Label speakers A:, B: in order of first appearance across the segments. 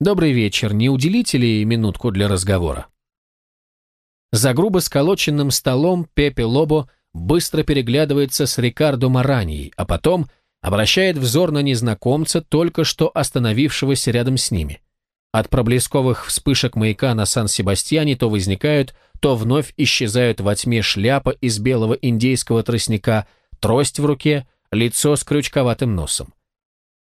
A: Добрый вечер, не уделите ли минутку для разговора? За грубо сколоченным столом Пепе Лобо быстро переглядывается с Рикардо Мараньей, а потом обращает взор на незнакомца, только что остановившегося рядом с ними. От проблесковых вспышек маяка на Сан-Себастьяне то возникают, то вновь исчезают во тьме шляпа из белого индейского тростника, трость в руке, лицо с крючковатым носом.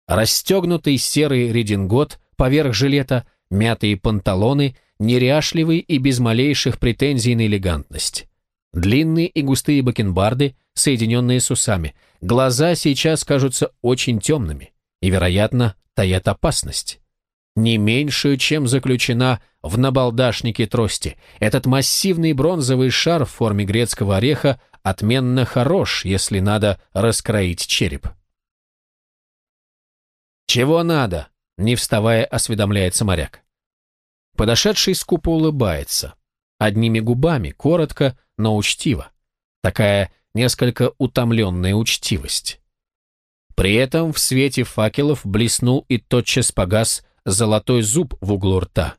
A: Расстегнутый серый редингот поверх жилета, мятые панталоны, неряшливый и без малейших претензий на элегантность. Длинные и густые бакенбарды, соединенные с усами. Глаза сейчас кажутся очень темными и, вероятно, таят опасность. Не меньшую, чем заключена в набалдашнике трости. Этот массивный бронзовый шар в форме грецкого ореха отменно хорош, если надо раскроить череп. «Чего надо?» — не вставая, осведомляется моряк. Подошедший скупо улыбается. Одними губами, коротко, но учтиво. Такая несколько утомленная учтивость. При этом в свете факелов блеснул и тотчас погас золотой зуб в углу рта.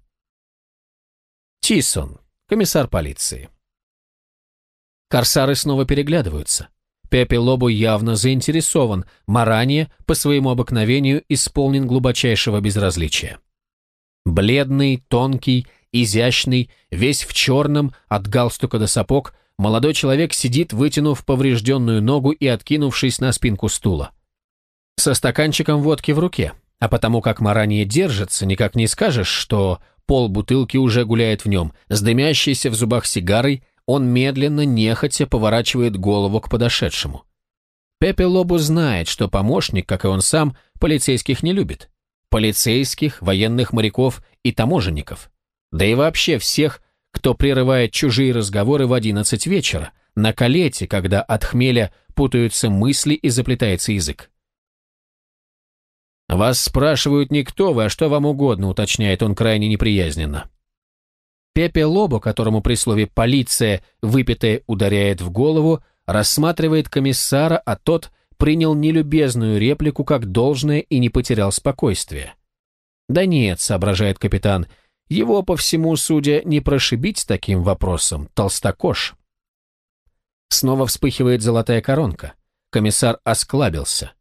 A: Тисон, комиссар полиции. Корсары снова переглядываются. Пепе Лобо явно заинтересован, Маранье, по своему обыкновению, исполнен глубочайшего безразличия. Бледный, тонкий, изящный, весь в черном, от галстука до сапог, молодой человек сидит, вытянув поврежденную ногу и откинувшись на спинку стула. Со стаканчиком водки в руке, а потому как Маранье держится, никак не скажешь, что пол бутылки уже гуляет в нем, с дымящейся в зубах сигарой, он медленно, нехотя поворачивает голову к подошедшему. Пепе Лобу знает, что помощник, как и он сам, полицейских не любит полицейских, военных моряков и таможенников. Да и вообще всех, кто прерывает чужие разговоры в одиннадцать вечера, на калете, когда от хмеля путаются мысли и заплетается язык. «Вас спрашивают не кто вы, а что вам угодно», уточняет он крайне неприязненно. Пепе Лобо, которому при слове «полиция» выпитое ударяет в голову, рассматривает комиссара, а тот – принял нелюбезную реплику как должное и не потерял спокойствие. «Да нет», — соображает капитан, — «его, по всему судя, не прошибить таким вопросом, толстокож». Снова вспыхивает золотая коронка. Комиссар осклабился.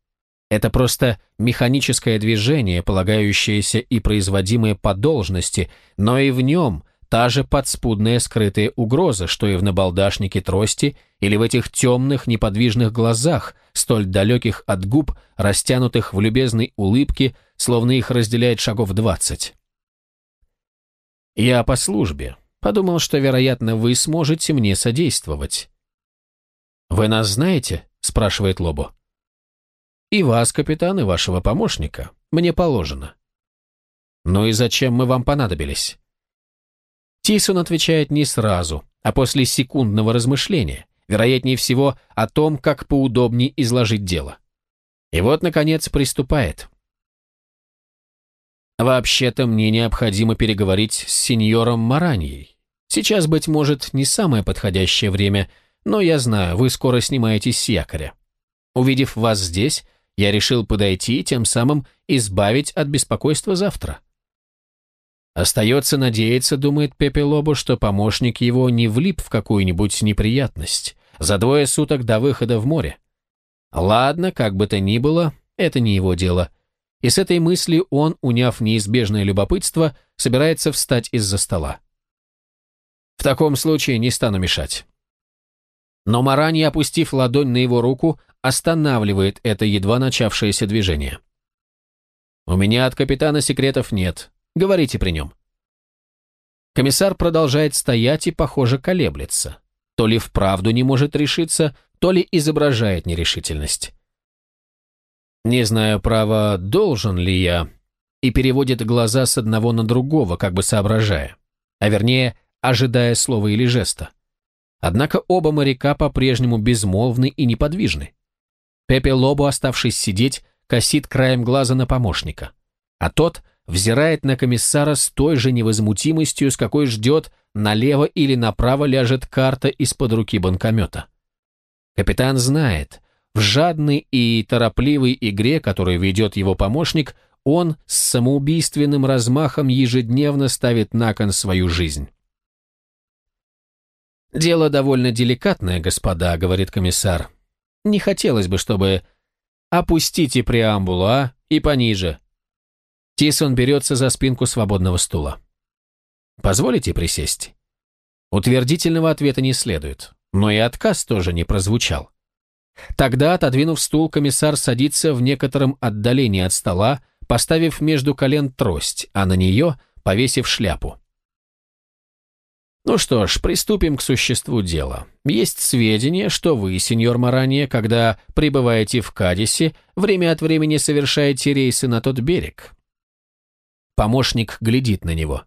A: Это просто механическое движение, полагающееся и производимое по должности, но и в нем Та же подспудная скрытая угроза, что и в набалдашнике трости или в этих темных неподвижных глазах, столь далеких от губ, растянутых в любезной улыбке, словно их разделяет шагов двадцать. «Я по службе. Подумал, что, вероятно, вы сможете мне содействовать». «Вы нас знаете?» — спрашивает Лобо. «И вас, капитан, и вашего помощника. Мне положено». «Ну и зачем мы вам понадобились?» Тисон отвечает не сразу, а после секундного размышления, вероятнее всего, о том, как поудобнее изложить дело. И вот, наконец, приступает. «Вообще-то мне необходимо переговорить с сеньором Мараньей. Сейчас, быть может, не самое подходящее время, но я знаю, вы скоро снимаетесь с якоря. Увидев вас здесь, я решил подойти и тем самым избавить от беспокойства завтра. Остается надеяться, думает Пепе Лобо, что помощник его не влип в какую-нибудь неприятность за двое суток до выхода в море. Ладно, как бы то ни было, это не его дело. И с этой мыслью он, уняв неизбежное любопытство, собирается встать из-за стола. В таком случае не стану мешать. Но Марани, опустив ладонь на его руку, останавливает это едва начавшееся движение. «У меня от капитана секретов нет. Говорите при нем». Комиссар продолжает стоять и, похоже, колеблется. То ли вправду не может решиться, то ли изображает нерешительность. «Не знаю, право, должен ли я...» и переводит глаза с одного на другого, как бы соображая, а вернее, ожидая слова или жеста. Однако оба моряка по-прежнему безмолвны и неподвижны. Пепе Лобо, оставшись сидеть, косит краем глаза на помощника, а тот взирает на комиссара с той же невозмутимостью, с какой ждет, налево или направо ляжет карта из-под руки банкомета. Капитан знает, в жадной и торопливой игре, которую ведет его помощник, он с самоубийственным размахом ежедневно ставит на кон свою жизнь. «Дело довольно деликатное, господа», — говорит комиссар. «Не хотелось бы, чтобы...» «Опустите преамбулу, а? И пониже». Тисон берется за спинку свободного стула. «Позволите присесть?» Утвердительного ответа не следует, но и отказ тоже не прозвучал. Тогда, отодвинув стул, комиссар садится в некотором отдалении от стола, поставив между колен трость, а на нее повесив шляпу. Ну что ж, приступим к существу дела. Есть сведения, что вы, сеньор Марания, когда прибываете в Кадисе, время от времени совершаете рейсы на тот берег. Помощник глядит на него.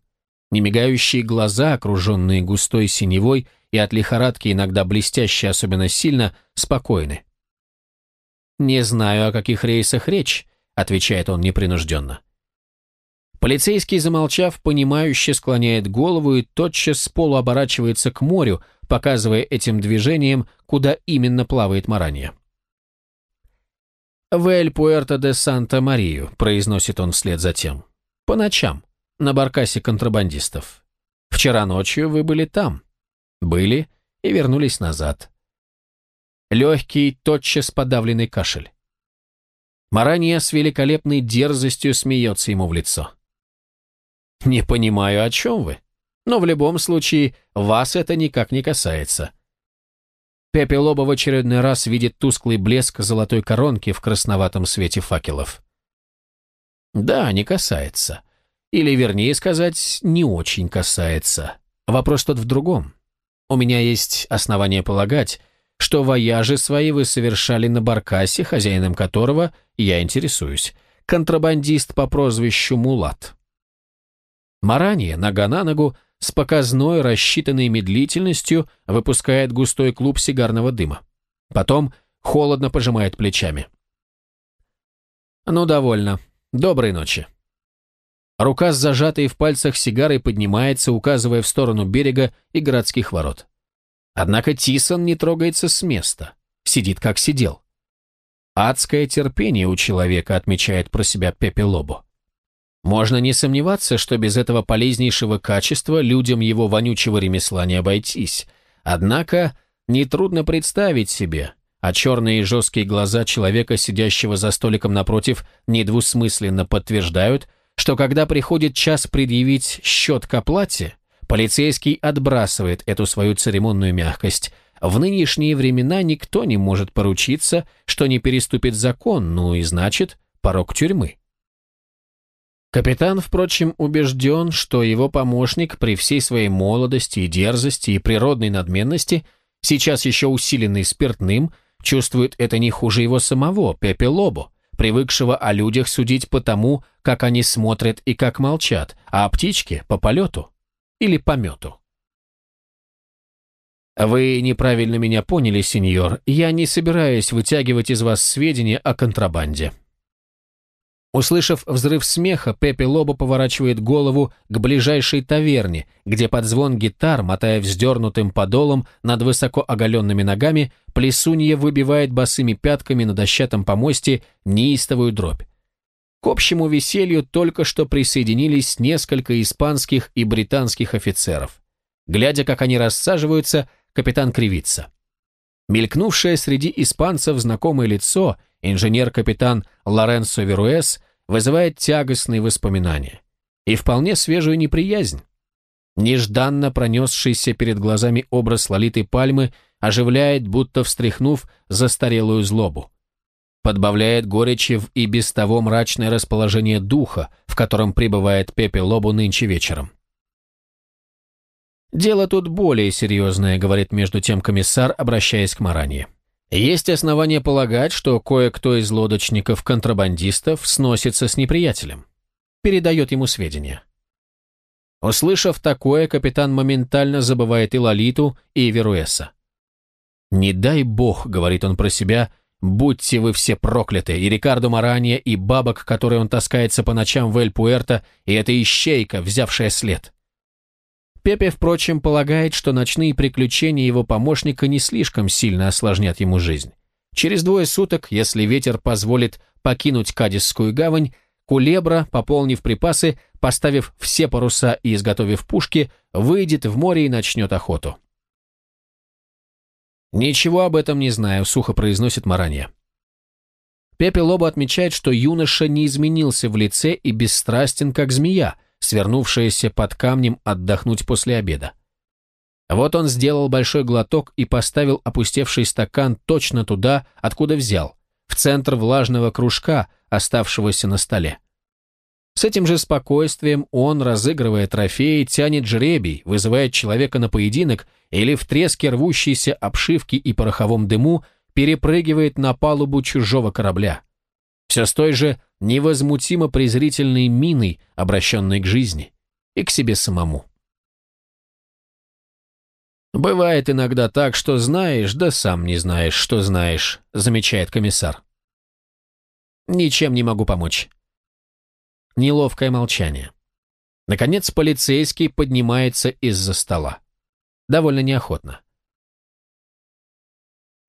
A: Немигающие глаза, окруженные густой синевой и от лихорадки иногда блестящие особенно сильно, спокойны. «Не знаю, о каких рейсах речь», — отвечает он непринужденно. Полицейский, замолчав, понимающе склоняет голову и тотчас с полу оборачивается к морю, показывая этим движением, куда именно плавает Маранья. «В Эль-Пуэрто де Санта-Марию», — произносит он вслед за тем. «По ночам, на баркасе контрабандистов. Вчера ночью вы были там. Были и вернулись назад». Легкий, тотчас подавленный кашель. Маранья с великолепной дерзостью смеется ему в лицо. Не понимаю, о чем вы. Но в любом случае, вас это никак не касается. Пепе Лоба в очередной раз видит тусклый блеск золотой коронки в красноватом свете факелов. Да, не касается. Или, вернее сказать, не очень касается. Вопрос тот в другом. У меня есть основания полагать, что вояжи свои вы совершали на баркасе, хозяином которого я интересуюсь, контрабандист по прозвищу Мулат. Марания, нога на ногу, с показной, рассчитанной медлительностью выпускает густой клуб сигарного дыма. Потом холодно пожимает плечами. «Ну, довольно. Доброй ночи». Рука с зажатой в пальцах сигарой поднимается, указывая в сторону берега и городских ворот. Однако Тисон не трогается с места, сидит как сидел. Адское терпение у человека, отмечает про себя Пепе Лобо. Можно не сомневаться, что без этого полезнейшего качества людям его вонючего ремесла не обойтись. Однако нетрудно представить себе, а черные и жесткие глаза человека, сидящего за столиком напротив, недвусмысленно подтверждают, что когда приходит час предъявить счет к оплате, полицейский отбрасывает эту свою церемонную мягкость. В нынешние времена никто не может поручиться, что не переступит закон, ну и значит, порог тюрьмы. Капитан, впрочем, убежден, что его помощник при всей своей молодости и дерзости и природной надменности, сейчас еще усиленный спиртным, чувствует это не хуже его самого, Пепе Лобо, привыкшего о людях судить по тому, как они смотрят и как молчат, а о птичке – по полету или по мету. «Вы неправильно меня поняли, сеньор. Я не собираюсь вытягивать из вас сведения о контрабанде», Услышав взрыв смеха, Пепе Лобо поворачивает голову к ближайшей таверне, где под звон гитар, мотая вздернутым подолом над высоко оголенными ногами, плесунья выбивает босыми пятками на дощатом помосте неистовую дробь. К общему веселью только что присоединились несколько испанских и британских офицеров. Глядя, как они рассаживаются, капитан кривится. Мелькнувшее среди испанцев знакомое лицо, инженер-капитан Лоренцо Веруэс, вызывает тягостные воспоминания и вполне свежую неприязнь. Нежданно пронесшийся перед глазами образ Лолиты Пальмы оживляет, будто встряхнув застарелую злобу. Подбавляет горечи в и без того мрачное расположение духа, в котором пребывает Пепе Лобу нынче вечером. «Дело тут более серьезное», — говорит между тем комиссар, обращаясь к Маранье. Есть основания полагать, что кое-кто из лодочников-контрабандистов сносится с неприятелем. Передает ему сведения. Услышав такое, капитан моментально забывает и Лолиту, и Веруэса. «Не дай бог», — говорит он про себя, — «будьте вы все прокляты, и Рикардо Маранья, и бабок, который он таскается по ночам в Эль-Пуэрто, и эта ищейка, взявшая след». Пепе, впрочем, полагает, что ночные приключения его помощника не слишком сильно осложнят ему жизнь. Через двое суток, если ветер позволит покинуть Кадисскую гавань, Кулебра, пополнив припасы, поставив все паруса и изготовив пушки, выйдет в море и начнет охоту. «Ничего об этом не знаю», — сухо произносит Маранья. Пепе Лоба отмечает, что юноша не изменился в лице и бесстрастен, как змея, свернувшаяся под камнем отдохнуть после обеда. Вот он сделал большой глоток и поставил опустевший стакан точно туда, откуда взял, в центр влажного кружка, оставшегося на столе. С этим же спокойствием он, разыгрывая трофеи, тянет жребий, вызывает человека на поединок или в треске рвущейся обшивки и пороховом дыму перепрыгивает на палубу чужого корабля. Все с той же невозмутимо презрительной миной, обращенной к жизни и к себе самому. «Бывает иногда так, что знаешь, да сам не знаешь, что знаешь», замечает комиссар. «Ничем не могу помочь». Неловкое молчание. Наконец полицейский поднимается из-за стола. Довольно неохотно.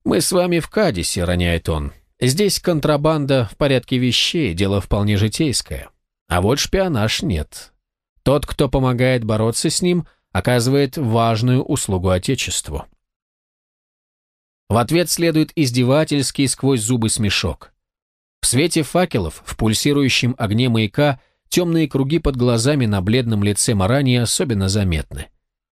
A: «Мы с вами в Кадисе», — роняет он. «Здесь контрабанда в порядке вещей, дело вполне житейское. А вот шпионаж нет. Тот, кто помогает бороться с ним, оказывает важную услугу Отечеству. В ответ следует издевательский сквозь зубы смешок. В свете факелов, в пульсирующем огне маяка, темные круги под глазами на бледном лице Марани особенно заметны.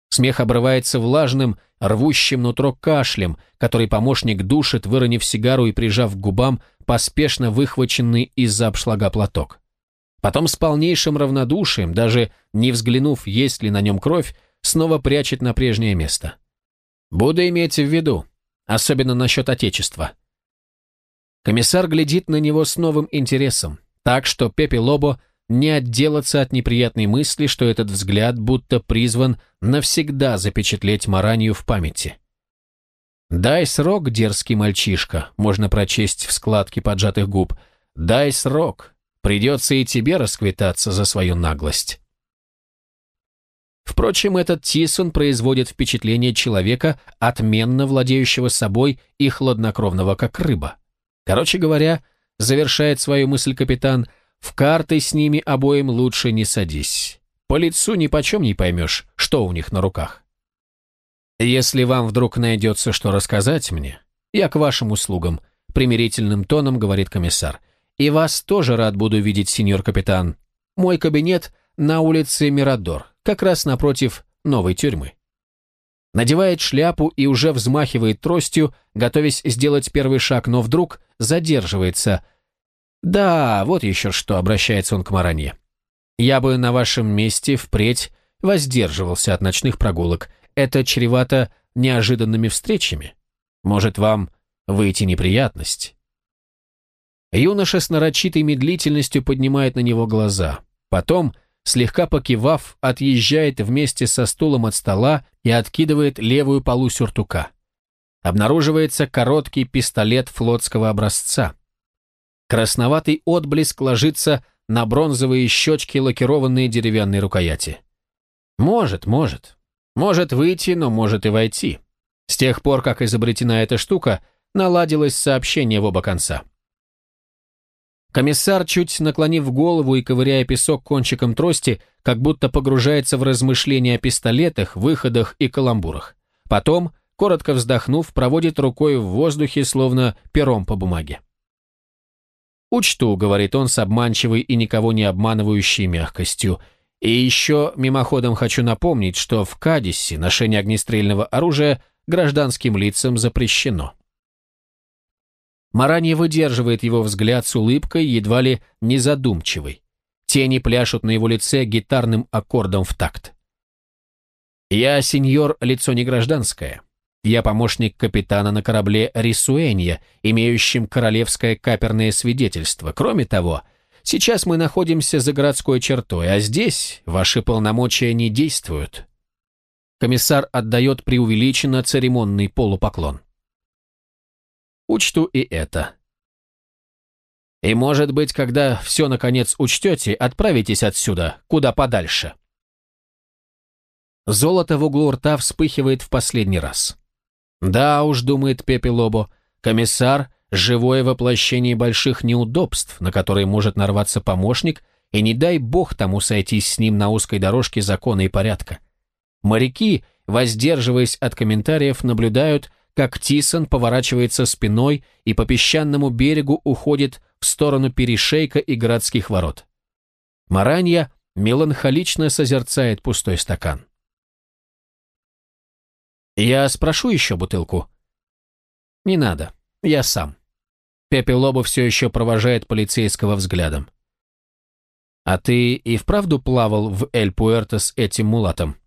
A: Смех обрывается влажным, рвущим нутро кашлем, который помощник душит, выронив сигару и прижав к губам поспешно выхваченный из-за обшлага платок. Потом с полнейшим равнодушием, даже не взглянув, есть ли на нем кровь, снова прячет на прежнее место. Буду иметь в виду, особенно насчет Отечества. Комиссар глядит на него с новым интересом, так что Пепе Лобо не отделаться от неприятной мысли, что этот взгляд будто призван навсегда запечатлеть Маранью в памяти. «Дай срок, дерзкий мальчишка», можно прочесть в складке поджатых губ. «Дай срок, придется и тебе расквитаться за свою наглость». Впрочем, этот Тисон производит впечатление человека, отменно владеющего собой и хладнокровного, как рыба. Короче говоря, завершает свою мысль капитан, в карты с ними обоим лучше не садись. По лицу ни почем не поймешь, что у них на руках. Если вам вдруг найдется, что рассказать мне, я к вашим услугам, примирительным тоном говорит комиссар. И вас тоже рад буду видеть, сеньор капитан. Мой кабинет на улице Мирадор, как раз напротив новой тюрьмы. Надевает шляпу и уже взмахивает тростью, готовясь сделать первый шаг, но вдруг задерживается. «Да, вот еще что», — обращается он к Маранье. «Я бы на вашем месте впредь воздерживался от ночных прогулок. Это чревато неожиданными встречами. Может, вам выйти неприятность?» Юноша с нарочитой медлительностью поднимает на него глаза. Потом слегка покивав, отъезжает вместе со стулом от стола и откидывает левую полу сюртука. Обнаруживается короткий пистолет флотского образца. Красноватый отблеск ложится на бронзовые щечки, лакированные деревянной рукояти. Может, может. Может выйти, но может и войти. С тех пор, как изобретена эта штука, наладилось сообщение в оба конца. Комиссар, чуть наклонив голову и ковыряя песок кончиком трости, как будто погружается в размышления о пистолетах, выходах и каламбурах. Потом, коротко вздохнув, проводит рукой в воздухе, словно пером по бумаге. «Учту», — говорит он с обманчивой и никого не обманывающей мягкостью. «И еще мимоходом хочу напомнить, что в Кадисе ношение огнестрельного оружия гражданским лицам запрещено». Маранья выдерживает его взгляд с улыбкой, едва ли незадумчивой. Тени пляшут на его лице гитарным аккордом в такт. «Я, сеньор, лицо не гражданское. Я помощник капитана на корабле Рисуэнья, имеющим королевское каперное свидетельство. Кроме того, сейчас мы находимся за городской чертой, а здесь ваши полномочия не действуют». Комиссар отдает преувеличенно церемонный полупоклон. Учту и это. И, может быть, когда все наконец учтете, отправитесь отсюда, куда подальше. Золото в углу рта вспыхивает в последний раз. Да уж, думает Пепе Лобо, комиссар живое воплощение больших неудобств, на которые может нарваться помощник, и не дай бог тому сойтись с ним на узкой дорожке закона и порядка. Моряки, воздерживаясь от комментариев, наблюдают, как Тисон поворачивается спиной и по песчаному берегу уходит в сторону перешейка и городских ворот. Маранья меланхолично созерцает пустой стакан. «Я спрошу еще бутылку?» «Не надо, я сам». Пепе Лобо все еще провожает полицейского взглядом. «А ты и вправду плавал в Эль-Пуэрто с этим мулатом?»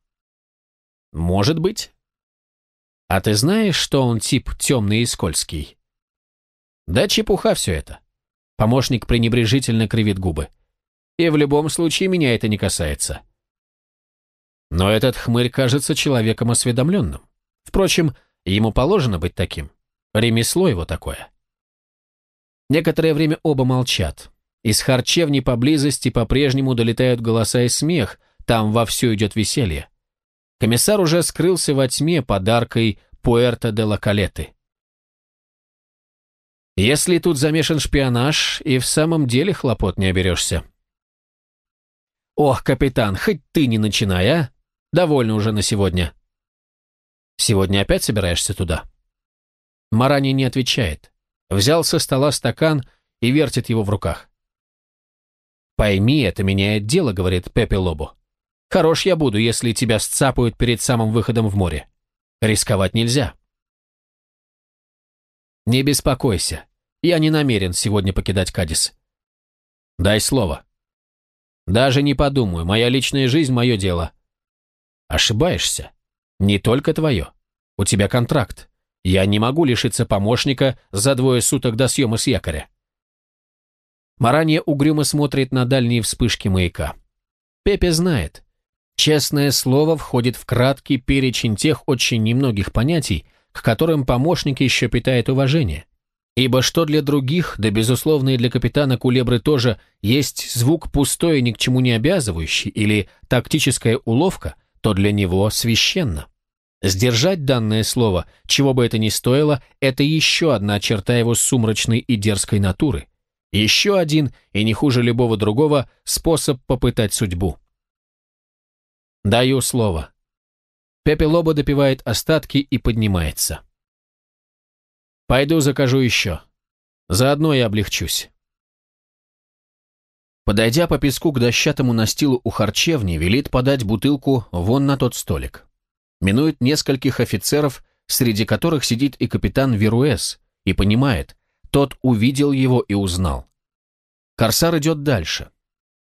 A: «Может быть». «А ты знаешь, что он тип темный и скользкий?» «Да чепуха все это». Помощник пренебрежительно кривит губы. «И в любом случае меня это не касается». Но этот хмырь кажется человеком осведомленным. Впрочем, ему положено быть таким. Ремесло его такое. Некоторое время оба молчат. Из харчевни поблизости по-прежнему долетают голоса и смех, там вовсю идет веселье. Комиссар уже скрылся во тьме подаркой Пуэрто де ла Калеты. Если тут замешан шпионаж, и в самом деле хлопот не оберешься. Ох, капитан, хоть ты не начинай, а? Довольно уже на сегодня. Сегодня опять собираешься туда? Марани не отвечает. Взял со стола стакан и вертит его в руках. «Пойми, это меняет дело», — говорит Пепе Лобо. Хорош я буду, если тебя сцапают перед самым выходом в море. Рисковать нельзя. Не беспокойся. Я не намерен сегодня покидать Кадис. Дай слово. Даже не подумаю, моя личная жизнь – мое дело. Ошибаешься. Не только твое. У тебя контракт. Я не могу лишиться помощника за двое суток до съема с якоря. Маранья угрюмо смотрит на дальние вспышки маяка. Пепе знает, Честное слово входит в краткий перечень тех очень немногих понятий, к которым помощник еще питает уважение. Ибо что для других, да безусловно и для капитана Кулебры тоже, есть звук пустой ни к чему не обязывающий или тактическая уловка, то для него священно. Сдержать данное слово, чего бы это ни стоило, это еще одна черта его сумрачной и дерзкой натуры. Еще один, и не хуже любого другого, способ попытать судьбу. Даю слово. Пепе Лобо допивает остатки и поднимается. Пойду закажу еще. Заодно я облегчусь. Подойдя по песку к дощатому настилу у харчевни, велит подать бутылку вон на тот столик. Минует нескольких офицеров, среди которых сидит и капитан Веруэс, и понимает, тот увидел его и узнал. Корсар идет дальше.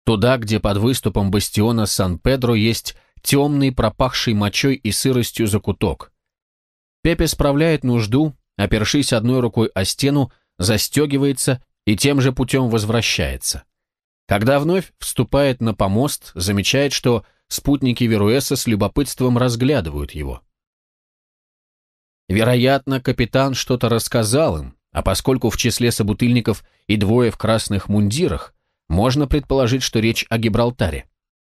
A: Туда, где под выступом бастиона Сан-Педро есть темный, пропахший мочой и сыростью закуток. Пепе справляет нужду, опершись одной рукой о стену, застегивается и тем же путем возвращается. Когда вновь вступает на помост, замечает, что спутники Веруэса с любопытством разглядывают его. Вероятно, капитан что-то рассказал им, а поскольку в числе собутыльников и двое в красных мундирах, можно предположить, что речь о Гибралтаре.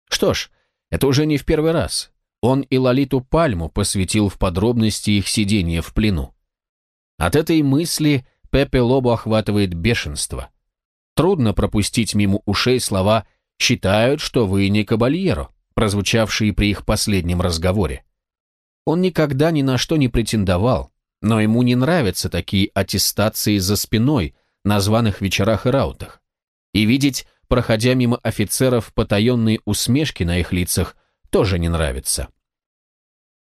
A: Что ж, это уже не в первый раз. Он и Лолиту Пальму посвятил в подробности их сидения в плену. От этой мысли Пепе Лобо охватывает бешенство. Трудно пропустить мимо ушей слова «считают, что вы не кабальеро», прозвучавшие при их последнем разговоре. Он никогда ни на что не претендовал, но ему не нравятся такие аттестации за спиной на званых вечерах и раутах. И видеть проходя мимо офицеров потаенные усмешки на их лицах, тоже не нравится.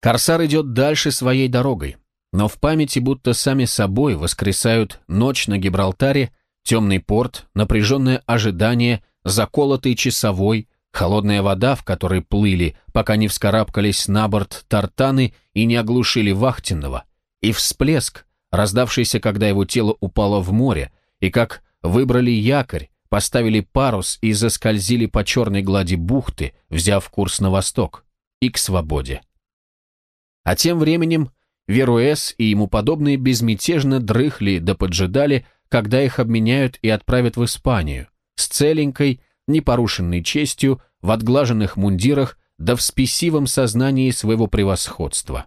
A: Корсар идет дальше своей дорогой, но в памяти будто сами собой воскресают ночь на Гибралтаре, темный порт, напряженное ожидание, заколотый часовой, холодная вода, в которой плыли, пока не вскарабкались на борт тартаны и не оглушили вахтенного, и всплеск, раздавшийся, когда его тело упало в море, и как выбрали якорь, поставили парус и заскользили по черной глади бухты, взяв курс на восток и к свободе. А тем временем Веруэс и ему подобные безмятежно дрыхли да поджидали, когда их обменяют и отправят в Испанию, с целенькой, непорушенной честью, в отглаженных мундирах, да в спесивом сознании своего превосходства.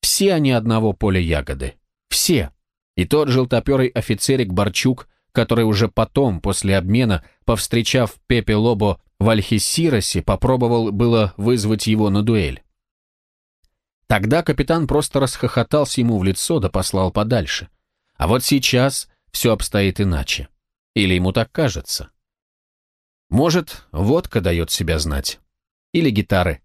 A: Все они одного поля ягоды. Все, И тот желтоперый офицерик Барчук, который уже потом, после обмена, повстречав Пепе Лобо в Альхисиросе, попробовал было вызвать его на дуэль. Тогда капитан просто расхохотался ему в лицо да послал подальше. А вот сейчас все обстоит иначе. Или ему так кажется. Может, водка дает себя знать. Или гитары.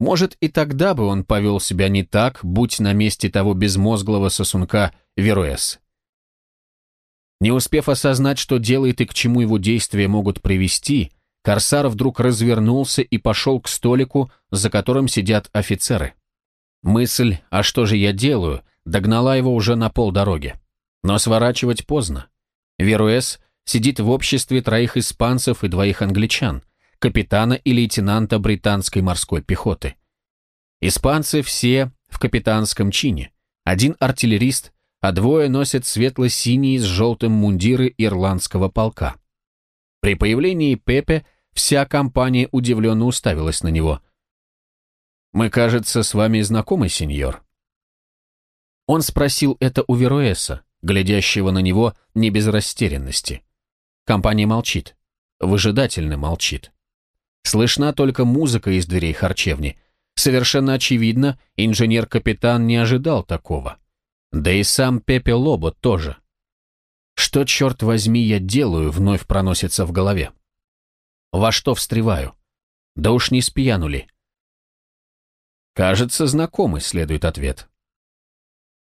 A: Может, и тогда бы он повел себя не так, будь на месте того безмозглого сосунка Веруэс. Не успев осознать, что делает и к чему его действия могут привести, Корсар вдруг развернулся и пошел к столику, за которым сидят офицеры. Мысль «а что же я делаю?» догнала его уже на полдороги. Но сворачивать поздно. Веруэс сидит в обществе троих испанцев и двоих англичан – капитана и лейтенанта британской морской пехоты. Испанцы все в капитанском чине. Один артиллерист, а двое носят светло-синие с желтым мундиры ирландского полка. При появлении Пепе вся компания удивленно уставилась на него. «Мы, кажется, с вами знакомы, сеньор?» Он спросил это у Веруэса, глядящего на него не без растерянности. Компания молчит, выжидательно молчит. Слышна только музыка из дверей харчевни. Совершенно очевидно, инженер-капитан не ожидал такого. Да и сам Пепе Лобо тоже. Что, черт возьми, я делаю, вновь проносится в голове. Во что встреваю? Да уж не спьянули. Кажется, знакомый, следует ответ.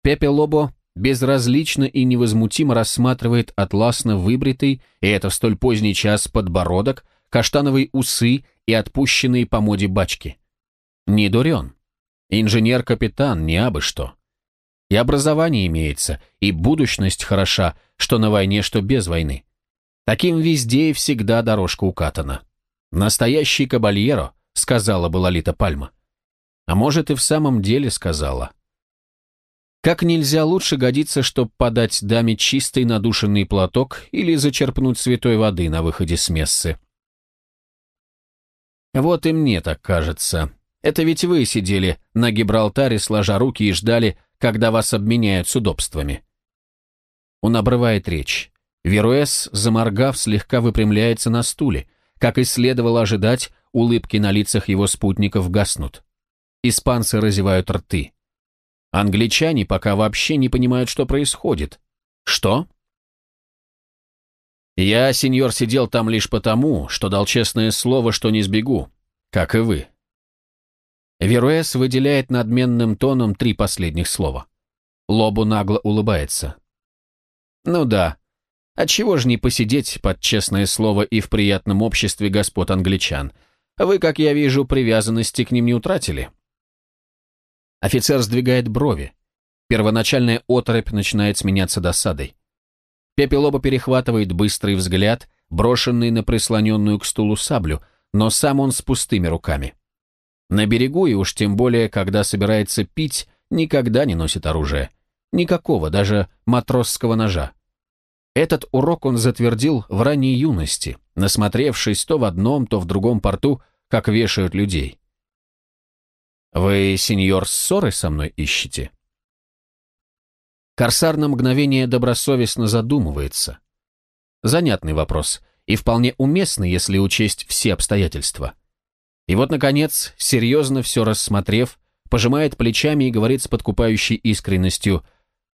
A: Пепе Лобо безразлично и невозмутимо рассматривает атласно выбритый, и это в столь поздний час, подбородок, каштановые усы и отпущенные по моде бачки. Не дурен. Инженер-капитан, не абы что. И образование имеется, и будущность хороша, что на войне, что без войны. Таким везде и всегда дорожка укатана. Настоящий кабальеро, сказала бы Лолита Пальма. А может и в самом деле сказала. Как нельзя лучше годится, чтобы подать даме чистый надушенный платок или зачерпнуть святой воды на выходе с мессы. Вот и мне так кажется. Это ведь вы сидели на Гибралтаре, сложа руки и ждали, когда вас обменяют с удобствами. Он обрывает речь. Веруэс, заморгав, слегка выпрямляется на стуле. Как и следовало ожидать, улыбки на лицах его спутников гаснут. Испанцы разевают рты. Англичане пока вообще не понимают, что происходит. Что? Я, сеньор, сидел там лишь потому, что дал честное слово, что не сбегу, как и вы. Веруэс выделяет надменным тоном три последних слова. Лобу нагло улыбается. Ну да, отчего же не посидеть под честное слово и в приятном обществе господ англичан? Вы, как я вижу, привязанности к ним не утратили. Офицер сдвигает брови. Первоначальная оторопь начинает сменяться досадой. Пепелоба перехватывает быстрый взгляд, брошенный на прислоненную к стулу саблю, но сам он с пустыми руками. На берегу, и уж тем более, когда собирается пить, никогда не носит оружие. Никакого, даже матросского ножа. Этот урок он затвердил в ранней юности, насмотревшись то в одном, то в другом порту, как вешают людей. «Вы, сеньор, ссоры со мной ищете?» Корсар на мгновение добросовестно задумывается. Занятный вопрос, и вполне уместный, если учесть все обстоятельства. И вот, наконец, серьезно все рассмотрев, пожимает плечами и говорит с подкупающей искренностью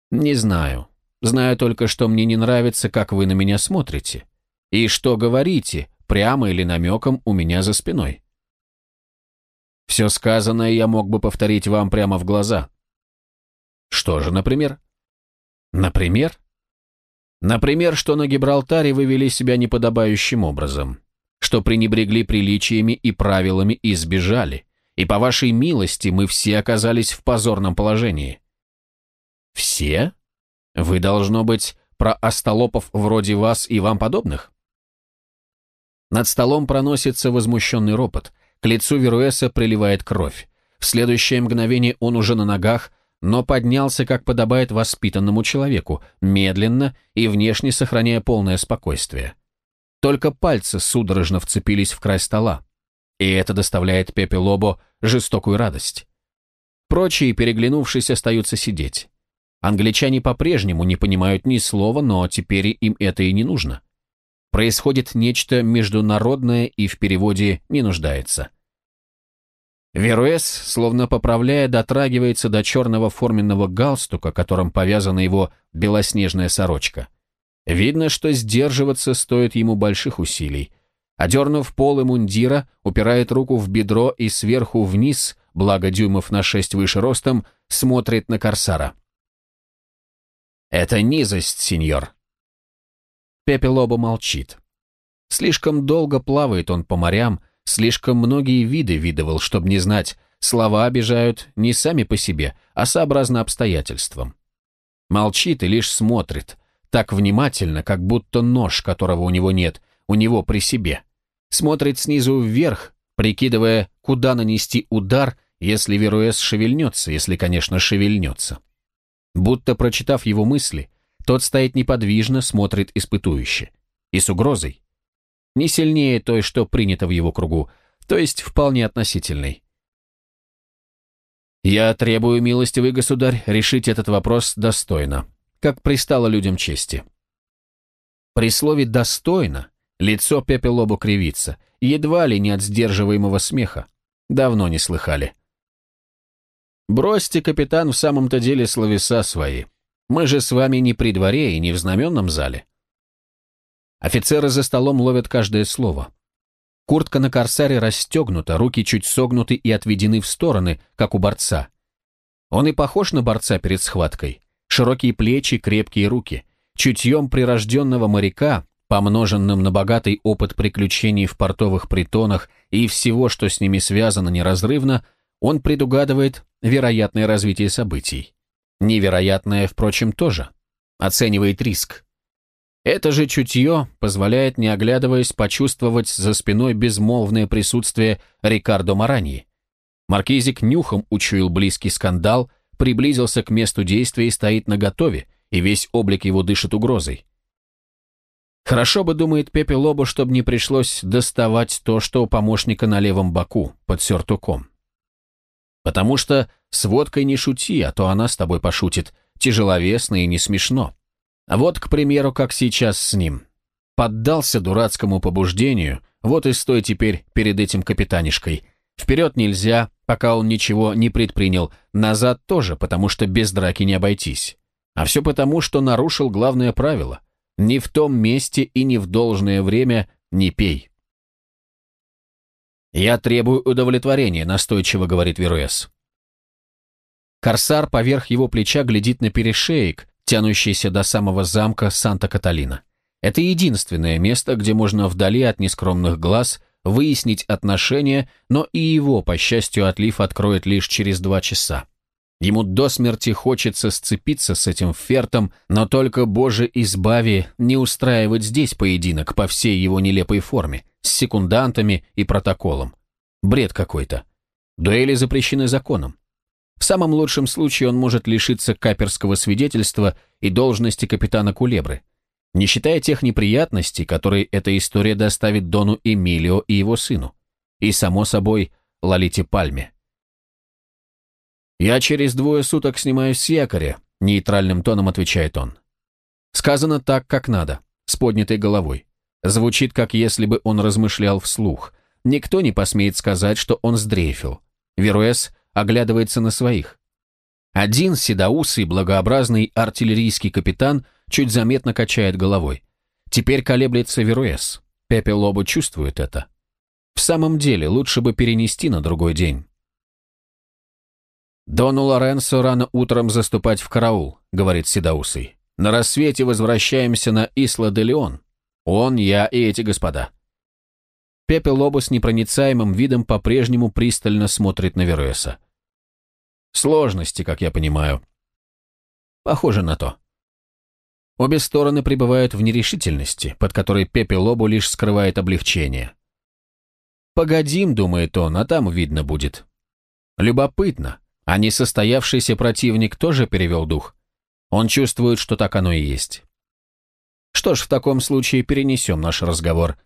A: «Не знаю. Знаю только, что мне не нравится, как вы на меня смотрите. И что говорите, прямо или намеком у меня за спиной. Все сказанное я мог бы повторить вам прямо в глаза. Что же, например? Например? Например, что на Гибралтаре вы вели себя неподобающим образом, что пренебрегли приличиями и правилами и сбежали, и по вашей милости мы все оказались в позорном положении. Все? Вы, должно быть, про остолопов вроде вас и вам подобных? Над столом проносится возмущенный ропот, к лицу Веруэса приливает кровь. В следующее мгновение он уже на ногах, но поднялся, как подобает воспитанному человеку, медленно и внешне сохраняя полное спокойствие. Только пальцы судорожно вцепились в край стола, и это доставляет Пепе Лобо жестокую радость. Прочие, переглянувшись, остаются сидеть. Англичане по-прежнему не понимают ни слова, но теперь им это и не нужно. Происходит нечто международное и в переводе не нуждается. Веруэс, словно поправляя, дотрагивается до черного форменного галстука, которым повязана его белоснежная сорочка. Видно, что сдерживаться стоит ему больших усилий. Одернув полы мундира, упирает руку в бедро и сверху вниз, благо дюймов на шесть выше ростом, смотрит на корсара. «Это низость, сеньор». Пепелоба молчит. Слишком долго плавает он по морям, слишком многие виды видывал, чтобы не знать, слова обижают не сами по себе, а сообразно обстоятельствам. Молчит и лишь смотрит, так внимательно, как будто нож, которого у него нет, у него при себе. Смотрит снизу вверх, прикидывая, куда нанести удар, если Веруэс шевельнется, если, конечно, шевельнется. Будто прочитав его мысли, тот стоит неподвижно, смотрит испытующе. И с угрозой. Не сильнее той, что принято в его кругу, то есть вполне относительной. «Я требую, милостивый государь, решить этот вопрос достойно, как пристало людям чести». При слове «достойно» лицо Пепелобу кривится, едва ли не от сдерживаемого смеха. Давно не слыхали. Бросьте, капитан, в самом-то деле словеса свои. Мы же с вами не при дворе и не в знаменном зале. Офицеры за столом ловят каждое слово. Куртка на корсаре расстегнута, руки чуть согнуты и отведены в стороны, как у борца. Он и похож на борца перед схваткой. Широкие плечи, крепкие руки. Чутьем прирожденного моряка, помноженным на богатый опыт приключений в портовых притонах и всего, что с ними связано неразрывно, он предугадывает вероятное развитие событий. Невероятное, впрочем, тоже. Оценивает риск. Это же чутье позволяет, не оглядываясь, почувствовать за спиной безмолвное присутствие Рикардо Мараньи. Маркизик нюхом учуял близкий скандал, приблизился к месту действия и стоит наготове, и весь облик его дышит угрозой. Хорошо бы, думает Пепе Лобо, чтобы не пришлось доставать то, что у помощника на левом боку, под сюртуком. Потому что с водкой не шути, а то она с тобой пошутит. Тяжеловесно и не смешно. А вот, к примеру, как сейчас с ним. Поддался дурацкому побуждению, вот и стой теперь перед этим капитанишкой. Вперед нельзя, пока он ничего не предпринял, назад тоже, потому что без драки не обойтись. А все потому, что нарушил главное правило. Ни в том месте и ни в должное время не пей. «Я требую удовлетворения», — настойчиво говорит Веруэс. Корсар поверх его плеча глядит на перешеек, тянущийся до самого замка Санта-Каталина. Это единственное место, где можно вдали от нескромных глаз выяснить отношения, но и его, по счастью, отлив откроет лишь через два часа. Ему до смерти хочется сцепиться с этим фертом, но только, Боже, избави, не устраивать здесь поединок по всей его нелепой форме, с секундантами и протоколом. Бред какой-то. Дуэли запрещены законом. В самом лучшем случае он может лишиться каперского свидетельства и должности капитана Кулебры, не считая тех неприятностей, которые эта история доставит Дону Эмилио и его сыну. И, само собой, Лолите Пальме. «Я через двое суток снимаюсь с якоря», — нейтральным тоном отвечает он. Сказано так, как надо, с поднятой головой. Звучит, как если бы он размышлял вслух. Никто не посмеет сказать, что он сдрейфил. Веруэс оглядывается на своих. Один седоусый, благообразный артиллерийский капитан чуть заметно качает головой. Теперь колеблется Веруэс. Пепе Лобо чувствует это. В самом деле, лучше бы перенести на другой день. «Дону Лоренцо рано утром заступать в караул», — говорит Седаусый. «На рассвете возвращаемся на Исла-де-Леон. Он, я и эти господа». Пепе Лобо с непроницаемым видом по-прежнему пристально смотрит на Веруэса. «Сложности, как я понимаю». «Похоже на то». Обе стороны пребывают в нерешительности, под которой Пепе Лобо лишь скрывает облегчение. «Погодим», — думает он, — «а там видно будет». Любопытно, а несостоявшийся противник тоже перевел дух. Он чувствует, что так оно и есть. Что ж, в таком случае перенесем наш разговор.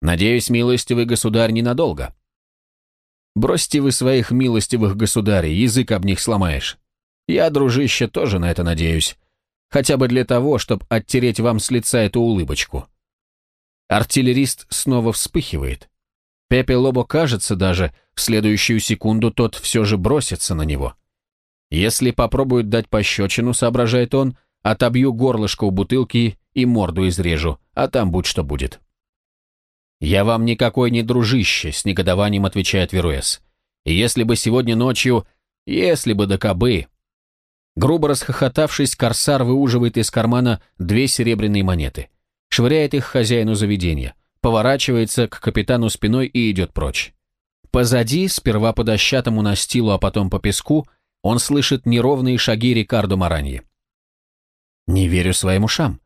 A: Надеюсь, милостивый государь ненадолго. Бросьте вы своих милостивых государей, язык об них сломаешь. Я, дружище, тоже на это надеюсь. Хотя бы для того, чтобы оттереть вам с лица эту улыбочку. Артиллерист снова вспыхивает. Пепе Лобо кажется даже, в следующую секунду тот все же бросится на него. Если попробуют дать пощечину, соображает он, отобью горлышко у бутылки и морду изрежу, а там будь что будет. «Я вам никакой не дружище», — с негодованием отвечает Веруэс. «И если бы сегодня ночью... Если бы до кобы...» Грубо расхохотавшись, корсар выуживает из кармана две серебряные монеты, швыряет их хозяину заведения, поворачивается к капитану спиной и идет прочь. Позади, сперва по дощатому настилу, а потом по песку, он слышит неровные шаги Рикардо Мараньи. «Не верю своим ушам.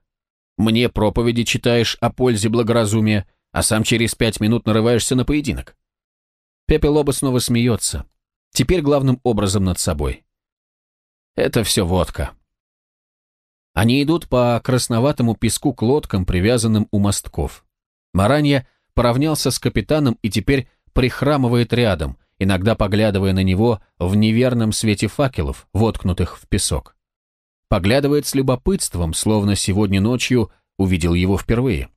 A: Мне проповеди читаешь о пользе благоразумия, а сам через пять минут нарываешься на поединок». Пепе Лоба снова смеется, теперь главным образом над собой. Это все водка. Они идут по красноватому песку к лодкам, привязанным у мостков. Маранья поравнялся с капитаном и теперь прихрамывает рядом, иногда поглядывая на него в неверном свете факелов, воткнутых в песок. Поглядывает с любопытством, словно сегодня ночью увидел его впервые.